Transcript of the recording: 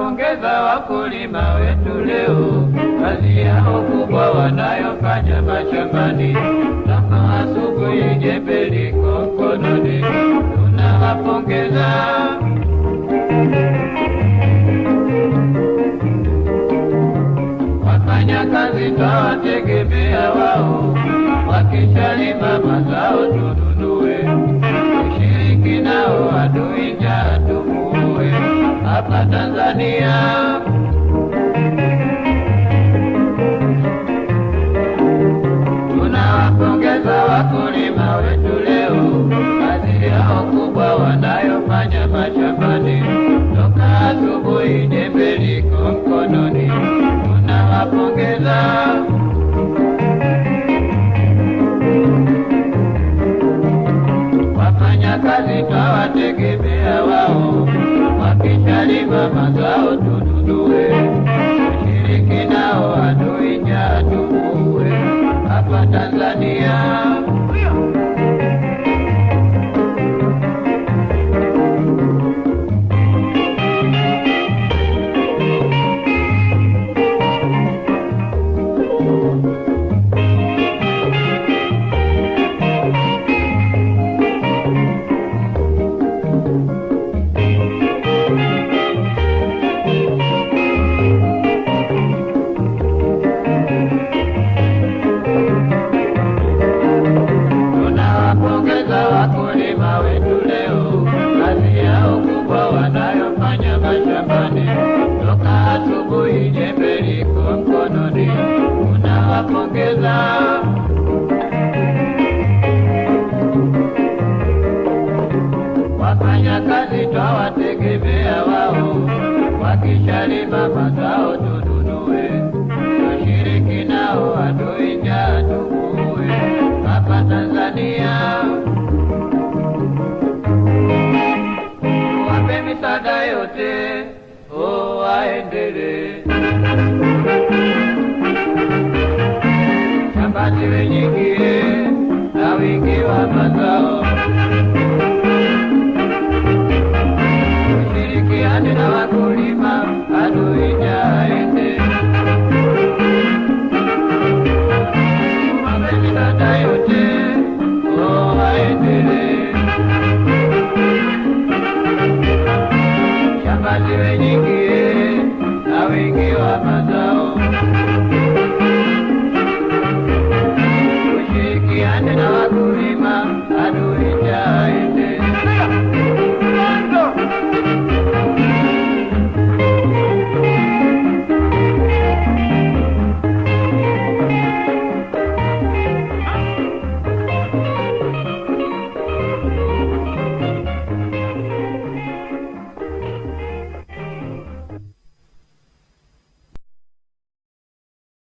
Tunawapongeza wakulima wetu leo, kazi yao kubwa wanayofanya mashambani, kama asubuhi jembe liko mkononi. Tunawapongeza. Wafanya kazi twawategemea wao, wakishalima mazao tununue, toka asubuhi jembe liko mkononi. Tunawapongeza wafanya kazi twawategemea wao, wakishalima mazao tununue, wakishalima mazao tununue, tushiriki nao hatuinja njaa hapa Tanzania. Wape misaada yote, oh, waendelee shambani wenyikie na wingi wa mazao wakulima,